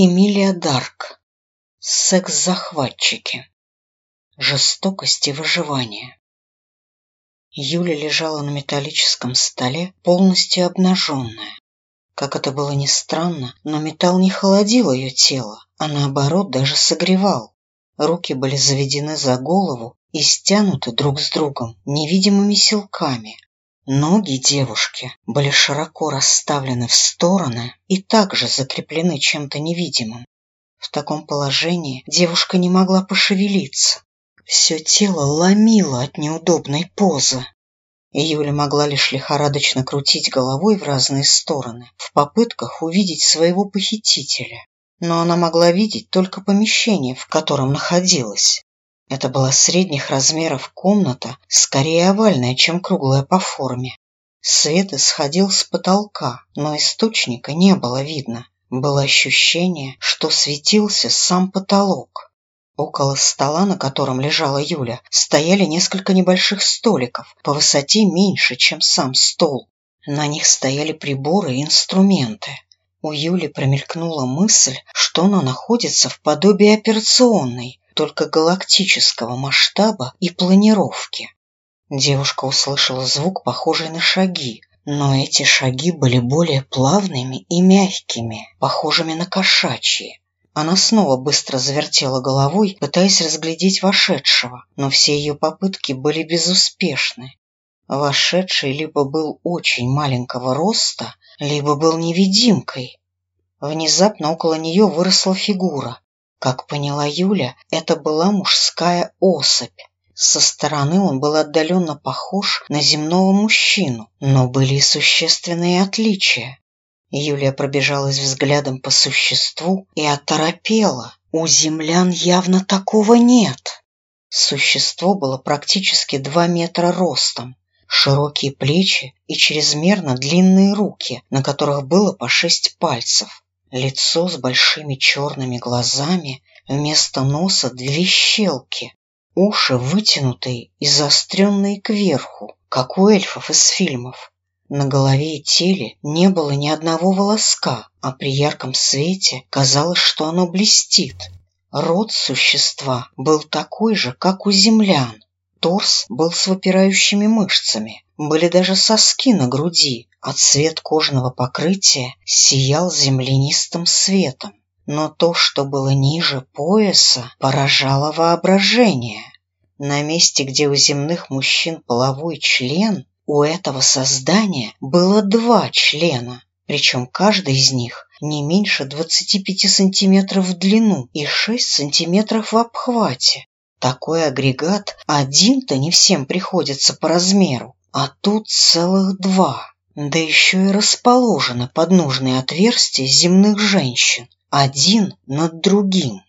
Эмилия Дарк. Секс-захватчики. Жестокость и выживание. Юля лежала на металлическом столе, полностью обнаженная. Как это было ни странно, но металл не холодил ее тело, а наоборот даже согревал. Руки были заведены за голову и стянуты друг с другом невидимыми силками, Ноги девушки были широко расставлены в стороны и также закреплены чем-то невидимым. В таком положении девушка не могла пошевелиться. Все тело ломило от неудобной позы. Юля могла лишь лихорадочно крутить головой в разные стороны в попытках увидеть своего похитителя. Но она могла видеть только помещение, в котором находилась. Это была средних размеров комната, скорее овальная, чем круглая по форме. Свет исходил с потолка, но источника не было видно. Было ощущение, что светился сам потолок. Около стола, на котором лежала Юля, стояли несколько небольших столиков, по высоте меньше, чем сам стол. На них стояли приборы и инструменты. У Юли промелькнула мысль, что она находится в подобии операционной, только галактического масштаба и планировки. Девушка услышала звук, похожий на шаги, но эти шаги были более плавными и мягкими, похожими на кошачьи. Она снова быстро завертела головой, пытаясь разглядеть вошедшего, но все ее попытки были безуспешны. Вошедший либо был очень маленького роста, либо был невидимкой. Внезапно около нее выросла фигура, как поняла Юля, это была мужская особь. Со стороны он был отдаленно похож на земного мужчину, но были и существенные отличия. Юлия пробежалась взглядом по существу и оторопела. У землян явно такого нет. Существо было практически два метра ростом, широкие плечи и чрезмерно длинные руки, на которых было по шесть пальцев. Лицо с большими черными глазами, вместо носа две щелки, уши вытянутые и заостренные кверху, как у эльфов из фильмов. На голове и теле не было ни одного волоска, а при ярком свете казалось, что оно блестит. Рот существа был такой же, как у землян. Торс был с выпирающими мышцами, были даже соски на груди, а цвет кожного покрытия сиял землянистым светом. Но то, что было ниже пояса, поражало воображение. На месте, где у земных мужчин половой член, у этого создания было два члена, причем каждый из них не меньше 25 сантиметров в длину и 6 сантиметров в обхвате. Такой агрегат один-то не всем приходится по размеру, а тут целых два да еще и расположены под нужные отверстия земных женщин, один над другим.